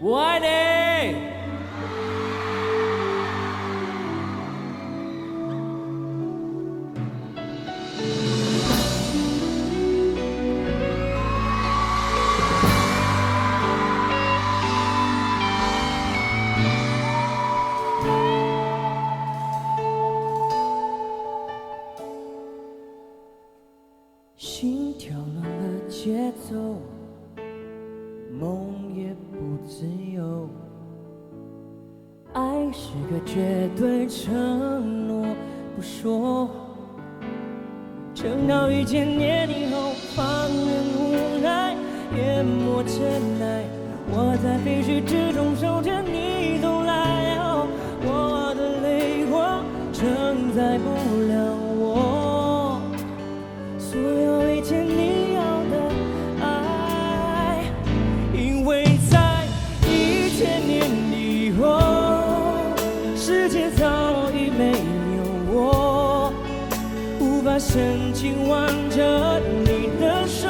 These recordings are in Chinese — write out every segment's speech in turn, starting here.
我爱你。心跳乱了节奏，是个绝对承诺，不说。直到遇见年以后，放任无奈，淹没尘埃。我在废墟之中守着你走来，哦我的泪光承载不了我。所有无法深情挽着你的手，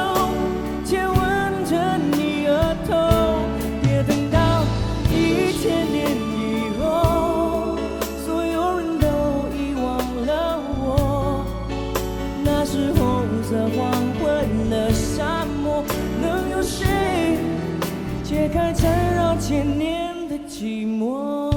亲吻着你额头，别等到一千年以后，所有人都遗忘了我。那是红色黄昏的沙漠，能有谁解开缠绕千年的寂寞？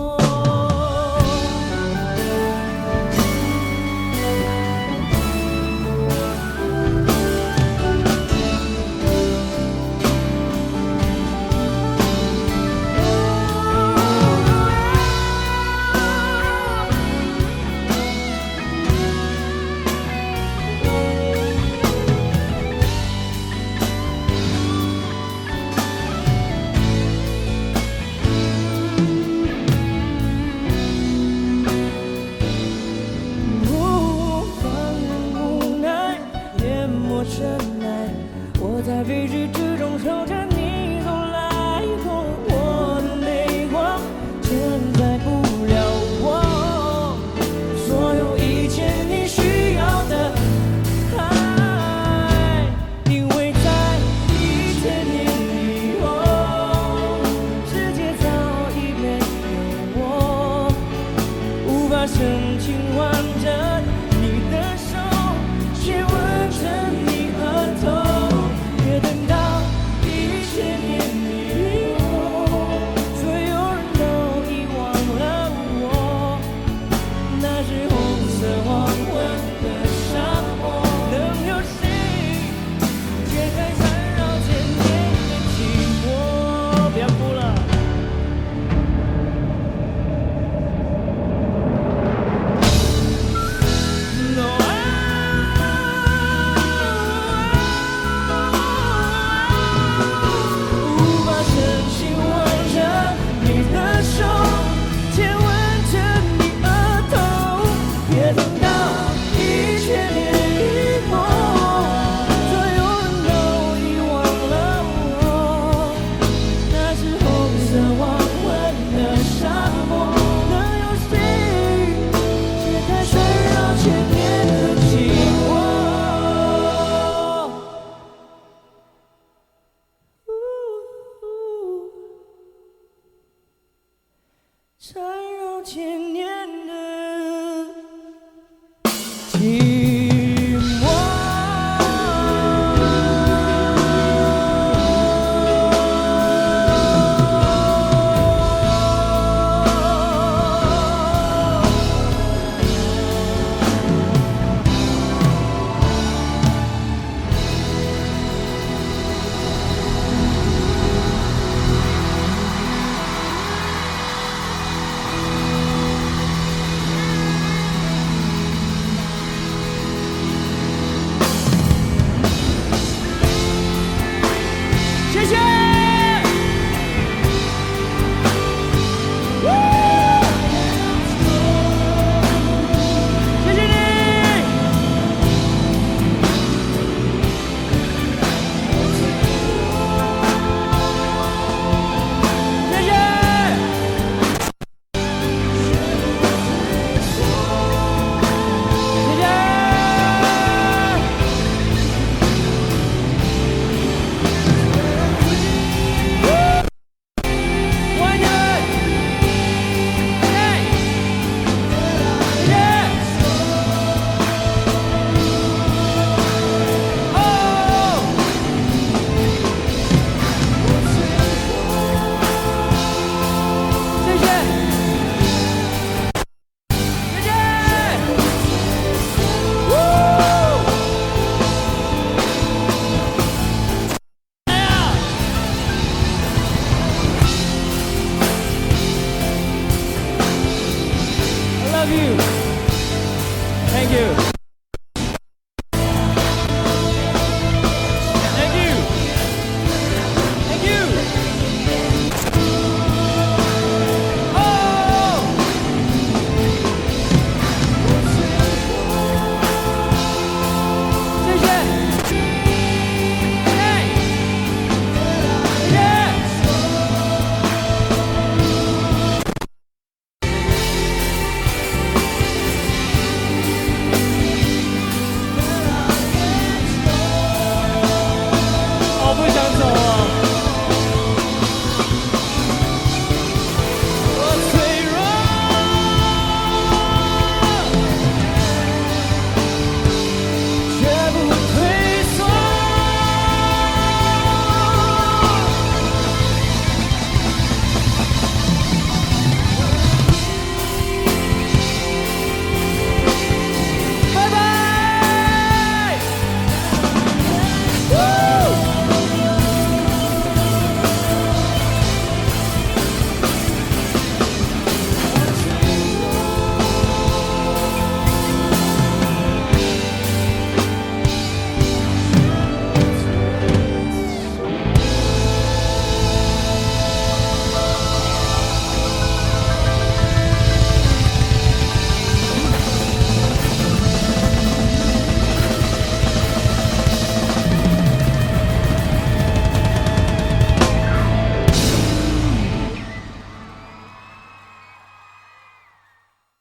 Love you. Thank you. 我